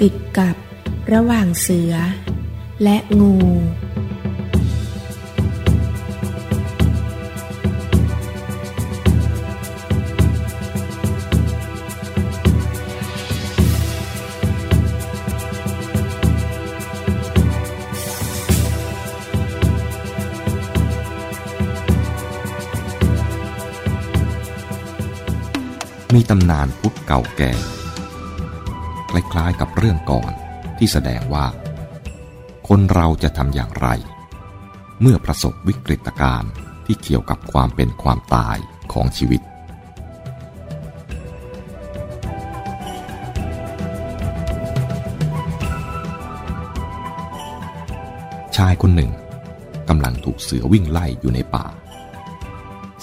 ติดกับระหว่างเสือ และงูมีตำนานพุทธเก่าแก่ คล้ายๆ กับเรื่องก่อน ที่แสดงว่า คนเราจะทำอย่างไร เมื่อประสบวิกฤตการณ์ที่เกี่ยวกับความเป็นความตายของชีวิตชายคนหนึ่งกำลังถูกเสือวิ่งไล่อยู่ในป่า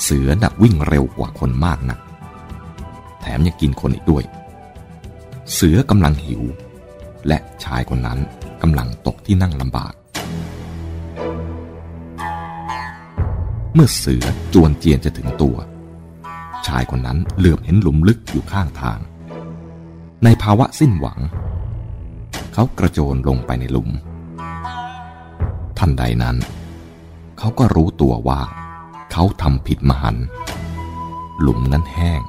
เสือดักวิ่งเร็วกว่าคนมากนัก แถมยังกินคนอีกด้วย เสือกำลังหิว และชายคนนั้นกำลังตกที่นั่งลำบาก เมื่อเสือจวนเจียนจะถึงตัว ชายคนนั้นเหลือบเห็นหลุมลึกอยู่ข้างทาง ในภาวะสิ้นหวัง เขากระโจนลงไปในหลุม ทันใดนั้น เขาก็รู้ตัวว่า เขาทำผิดมหัน หลุมนั้นแห้ง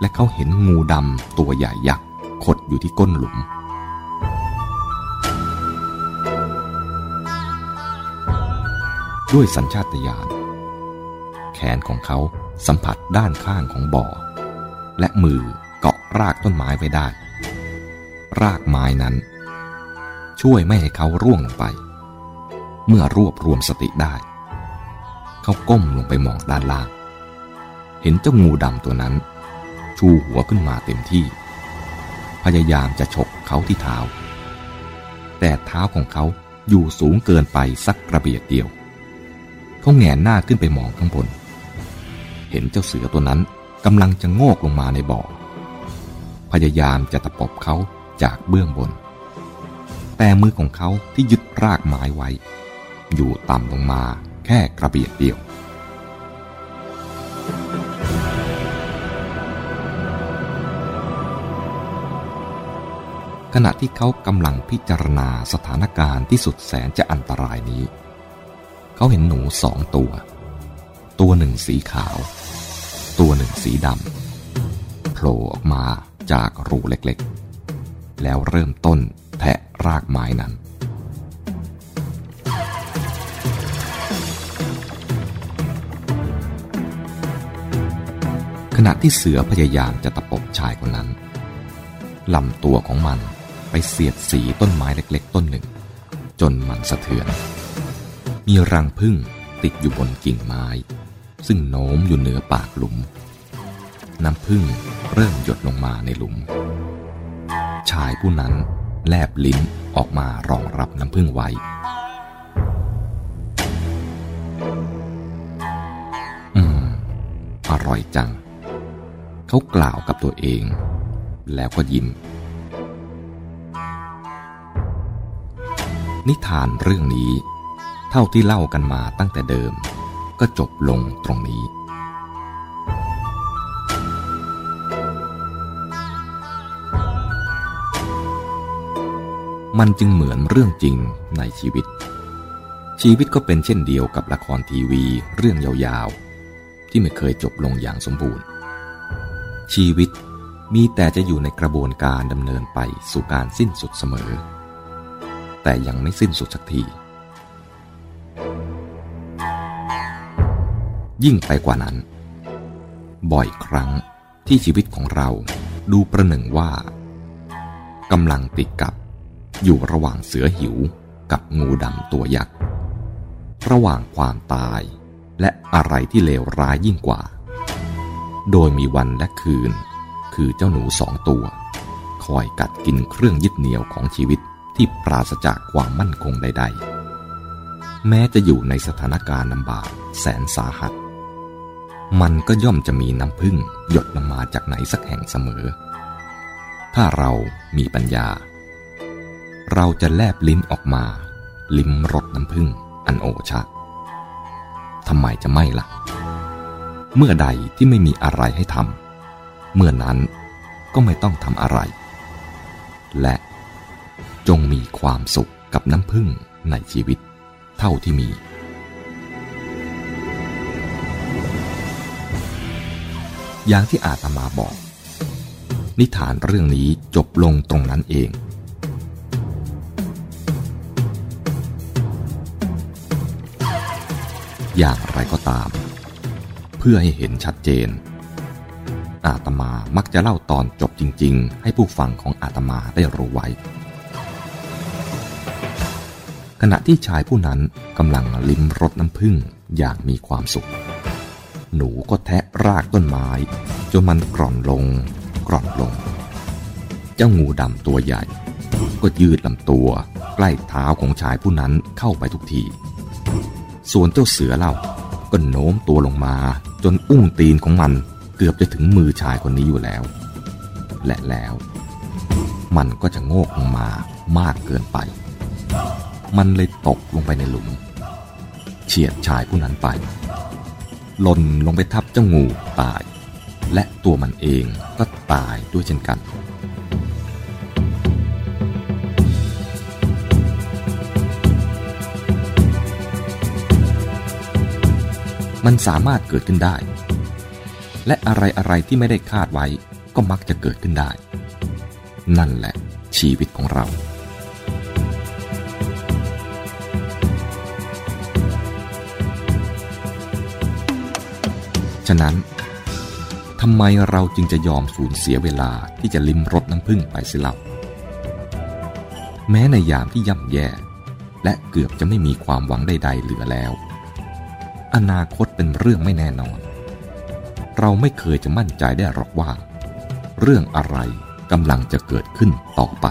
และเขาเห็นงูดำตัวใหญ่ยักษ์ ขดอยู่ที่ก้นหลุม ด้วยสัญชาตญาณแขนของเขาสัมผัสด้านข้างของบ่อ และมือเกาะรากต้นไม้ไว้ได้ รากไม้นั้น ช่วยไม่ให้เขาร่วงลงไป เมื่อรวบรวมสติได้ เขาก้มลงไปมองด้านล่าง เห็นเจ้างูดำตัวนั้น ชูหัวขึ้นมาเต็มที่ พยายามจะฉกเขาที่เท้า แต่เท้าของเขาอยู่สูงเกินไปสักกระเบียดเดียว เขาแงนหน้าขึ้นไปมองข้างบน เห็นเจ้าเสือตัวนั้นกำลังจะโงกลงมาในบ่อ พยายามจะตะปบเขาจากเบื้องบน แต่มือของเขาที่ยึดรากไม้ไว้ อยู่ต่ำลงมาแค่กระเบียดเดียว ขณะที่เขากำลังพิจารณาสถานการณ์ที่สุดแสนจะอันตรายนี้ เขาเห็นหนูสองตัว ตัวหนึ่งสีขาว ตัวหนึ่งสีดำโผล่ออกมาจากรูเล็กๆ แล้วเริ่มต้นแทะรากไม้นั้น ขณะที่เสือพยายามจะตะปบชายคนนั้นลำตัวของมัน ไปเสียดสีต้นไม้เล็กๆ ต้นหนึ่ง จนมันสะเทือน มีรังผึ้งติดอยู่บนกิ่งไม้ ซึ่งโน้มอยู่เหนือปากหลุม น้ำผึ้งเริ่มหยดลงมาในหลุม ชายผู้นั้นแลบลิ้นออกมารองรับน้ำผึ้งไว้ อืม อร่อยจัง เขากล่าวกับตัวเอง แล้วก็ยิ้ม นิทานเรื่องนี้ เท่าที่เล่ากันมาตั้งแต่เดิม ก็จบลงตรงนี้ มันจึงเหมือนเรื่องจริงในชีวิต ชีวิตก็เป็นเช่นเดียวกับละครทีวีเรื่องยาวๆ ที่ไม่เคยจบลงอย่างสมบูรณ์ ชีวิตมีแต่จะอยู่ในกระบวนการดำเนินไปสู่การสิ้นสุดเสมอ แต่ยังไม่สิ้นสุดสักที ยิ่งไปกว่านั้น บ่อยครั้งที่ชีวิตของเราดูประหนึ่งว่ากำลังติดกับ อยู่ระหว่างเสือหิวกับงูดำตัวยักษ์ระหว่างความตายและอะไรที่เลวร้ายยิ่งกว่า โดยมีวันและคืน คือเจ้าหนูสองตัว คอยกัดกินเครื่องยึดเหนี่ยวของชีวิต ที่ปราศจากความมั่นคงใด ๆ แม้จะอยู่ในสถานการณ์ลำบากแสนสาหัส มันก็ย่อมจะมีน้ำพึ่งหยดลงมาจากไหนสักแห่งเสมอ ถ้าเรามีปัญญา เราจะแลบลิ้นออกมา ลิ้มรสน้ำพึ่งอันโอชะทำไมจะไม่ละ่ะ เมื่อใดที่ไม่มีอะไรให้ทำเมื่อนั้นก็ไม่ต้องทำอะไร และ จงมีความสุขกับน้ำพึ่งในชีวิต เท่าที่มี อย่างที่อาตมาบอก นิทานเรื่องนี้จบลงตรงนั้นเอง อย่างไรก็ตาม เพื่อให้เห็นชัดเจน อาตมามักจะเล่าตอนจบจริง ๆ ให้ผู้ฟังของอาตมาได้รู้ไว้ ขณะที่ชายผู้นั้นกำลังลิ้มรสน้ำผึ้งอย่างมีความสุข หนูก็แทะรากต้นไม้ จนมันกร่อนลง กร่อนลง เจ้างูดำตัวใหญ่ ก็ยืดลำตัว ใกล้เท้าของชายผู้นั้นเข้าไปทุกที ส่วนเจ้าเสือเล่าก็โน้มตัวลงมา จนอุ้งตีนของมันเกือบจะถึงมือชายคนนี้อยู่แล้ว และแล้ว มันก็จะโงกลงมามากเกินไป มันเลยตกลงไปในหลุม เฉียดชายผู้นั้นไป หล่นลงไปทับเจ้างูตาย และตัวมันเองก็ตายด้วยเช่นกันมันสามารถเกิดขึ้นได้ และอะไรอะไรที่ไม่ได้คาดไว้ก็มักจะเกิดขึ้นได้ นั่นแหละชีวิตของเรา ฉะนั้นทำไมเราจึงจะยอมสูญเสียเวลาที่จะลิ้มรสน้ำผึ้งไปเสิเล่าแม้ในยามที่ย่ำแย่ และเกือบจะไม่มีความหวังใด ๆ เหลือแล้ว อนาคตเป็นเรื่องไม่แน่นอน เราไม่เคยจะมั่นใจได้หรอกว่า เรื่องอะไรกำลังจะเกิดขึ้นต่อไป